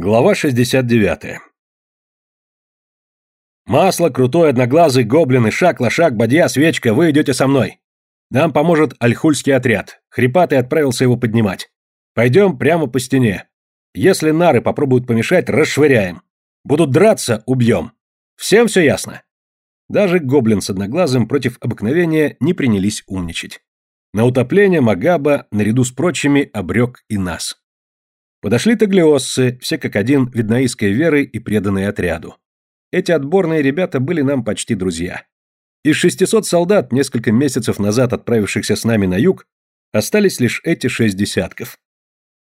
Глава 69. Масло, крутой, одноглазый, гоблин, шаг, лошак, бадья, свечка, вы идете со мной. Нам поможет альхульский отряд. Хрипатый отправился его поднимать. Пойдем прямо по стене. Если нары попробуют помешать, расшвыряем. Будут драться, убьем. Всем все ясно? Даже гоблин с одноглазым против обыкновения не принялись умничать. На утопление Магаба, наряду с прочими, обрек и нас. Подошли таглиоссы, все как один виднаистской веры и преданные отряду. Эти отборные ребята были нам почти друзья. Из 600 солдат, несколько месяцев назад отправившихся с нами на юг, остались лишь эти шесть десятков.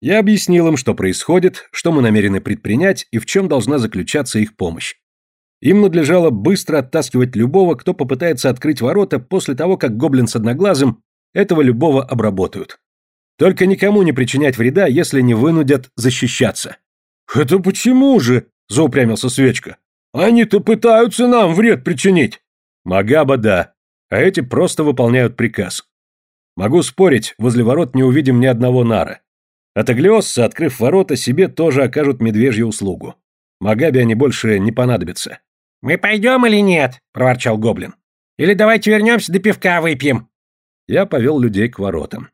Я объяснил им, что происходит, что мы намерены предпринять и в чем должна заключаться их помощь. Им надлежало быстро оттаскивать любого, кто попытается открыть ворота после того, как гоблин с одноглазым этого любого обработают. Только никому не причинять вреда, если не вынудят защищаться. «Это почему же?» – заупрямился Свечка. «Они-то пытаются нам вред причинить». Магаба – да, а эти просто выполняют приказ. Могу спорить, возле ворот не увидим ни одного нара. А таглиоссы, открыв ворота, себе тоже окажут медвежью услугу. Магабе они больше не понадобятся. «Мы пойдем или нет?» – проворчал гоблин. «Или давайте вернемся до пивка выпьем». Я повел людей к воротам.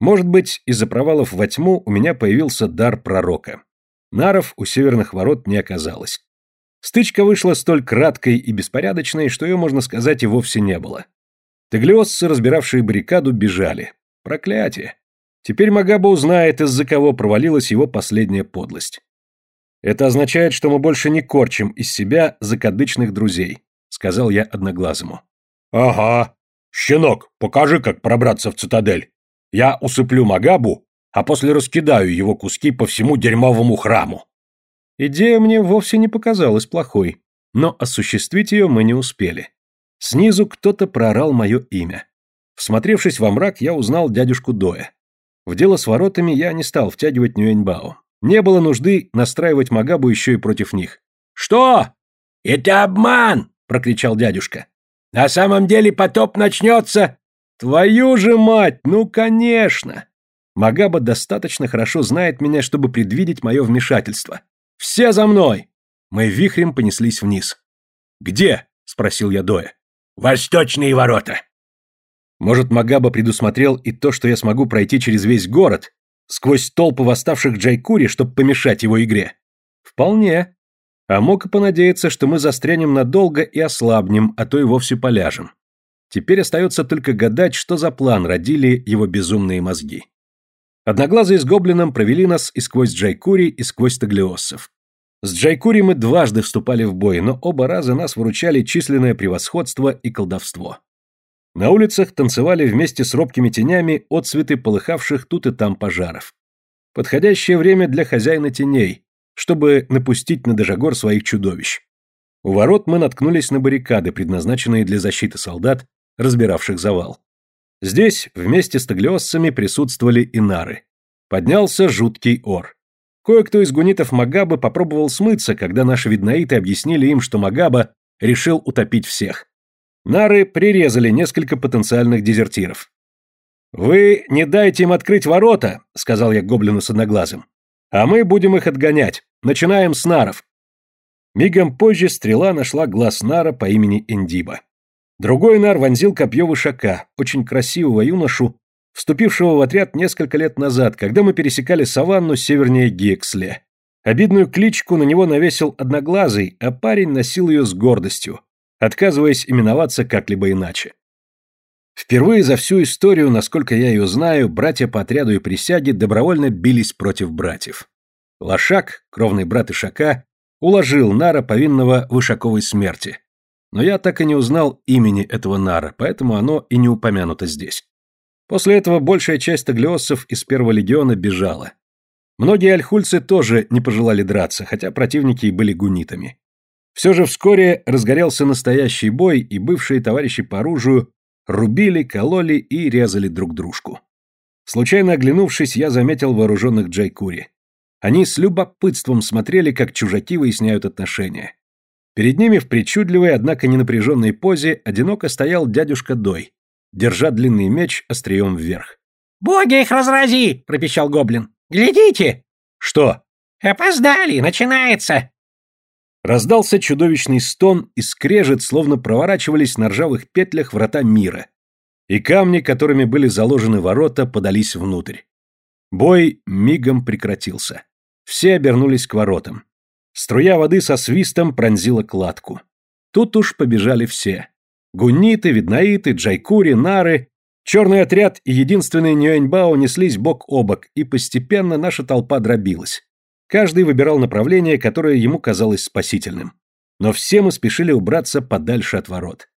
Может быть, из-за провалов во тьму у меня появился дар пророка. Наров у северных ворот не оказалось. Стычка вышла столь краткой и беспорядочной, что ее, можно сказать, и вовсе не было. Теглиосцы, разбиравшие баррикаду, бежали. Проклятие! Теперь Магаба узнает, из-за кого провалилась его последняя подлость. Это означает, что мы больше не корчим из себя закадычных друзей, сказал я одноглазому. Ага. Щенок, покажи, как пробраться в цитадель. Я усыплю Магабу, а после раскидаю его куски по всему дерьмовому храму. Идея мне вовсе не показалась плохой, но осуществить ее мы не успели. Снизу кто-то проорал мое имя. Всмотревшись во мрак, я узнал дядюшку Доя. В дело с воротами я не стал втягивать Нюэньбао. Не было нужды настраивать Магабу еще и против них. «Что? Это обман!» – прокричал дядюшка. «На самом деле потоп начнется, Твою же мать, ну конечно! Магаба достаточно хорошо знает меня, чтобы предвидеть мое вмешательство. Все за мной! Мы вихрем понеслись вниз. «Где?» — спросил я Доя. «Восточные ворота». Может, Магаба предусмотрел и то, что я смогу пройти через весь город, сквозь толпы восставших Джайкури, чтобы помешать его игре? Вполне. А мог и понадеяться, что мы застрянем надолго и ослабнем, а то и вовсе поляжем. Теперь остается только гадать, что за план родили его безумные мозги. Одноглазые с гоблином провели нас и сквозь Джайкури, и сквозь таглиоссов. С Джайкури мы дважды вступали в бой, но оба раза нас выручали численное превосходство и колдовство. На улицах танцевали вместе с робкими тенями отцветы полыхавших тут и там пожаров. Подходящее время для хозяина теней, чтобы напустить на Дежагор своих чудовищ. У ворот мы наткнулись на баррикады, предназначенные для защиты солдат, разбиравших завал. Здесь вместе с таглиоссами присутствовали и нары. Поднялся жуткий ор. Кое-кто из гунитов Магабы попробовал смыться, когда наши виднаиты объяснили им, что Магаба решил утопить всех. Нары прирезали несколько потенциальных дезертиров. «Вы не дайте им открыть ворота», — сказал я гоблину с одноглазым. «А мы будем их отгонять. Начинаем с наров». Мигом позже стрела нашла глаз нара по имени Эндиба. Другой нар вонзил копье вышака, очень красивого юношу, вступившего в отряд несколько лет назад, когда мы пересекали саванну севернее Гексле. Обидную кличку на него навесил одноглазый, а парень носил ее с гордостью, отказываясь именоваться как-либо иначе. Впервые за всю историю, насколько я ее знаю, братья по отряду и присяге добровольно бились против братьев. Лошак, кровный брат Ишака, уложил Нара, повинного Вышаковой смерти но я так и не узнал имени этого нара, поэтому оно и не упомянуто здесь. После этого большая часть таглиоссов из первого легиона бежала. Многие альхульцы тоже не пожелали драться, хотя противники и были гунитами. Все же вскоре разгорелся настоящий бой, и бывшие товарищи по оружию рубили, кололи и резали друг дружку. Случайно оглянувшись, я заметил вооруженных Джайкури. Они с любопытством смотрели, как чужаки выясняют отношения. Перед ними в причудливой, однако не напряженной позе одиноко стоял дядюшка Дой, держа длинный меч острием вверх. «Боги их разрази!» — пропищал гоблин. «Глядите!» «Что?» «Опоздали! Начинается!» Раздался чудовищный стон и скрежет, словно проворачивались на ржавых петлях врата мира. И камни, которыми были заложены ворота, подались внутрь. Бой мигом прекратился. Все обернулись к воротам. Струя воды со свистом пронзила кладку. Тут уж побежали все. Гунниты, виднаиты, джайкури, нары. Черный отряд и единственный Нюэньбао неслись бок о бок, и постепенно наша толпа дробилась. Каждый выбирал направление, которое ему казалось спасительным. Но все мы спешили убраться подальше от ворот.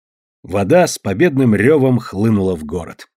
Вода с победным ревом хлынула в город.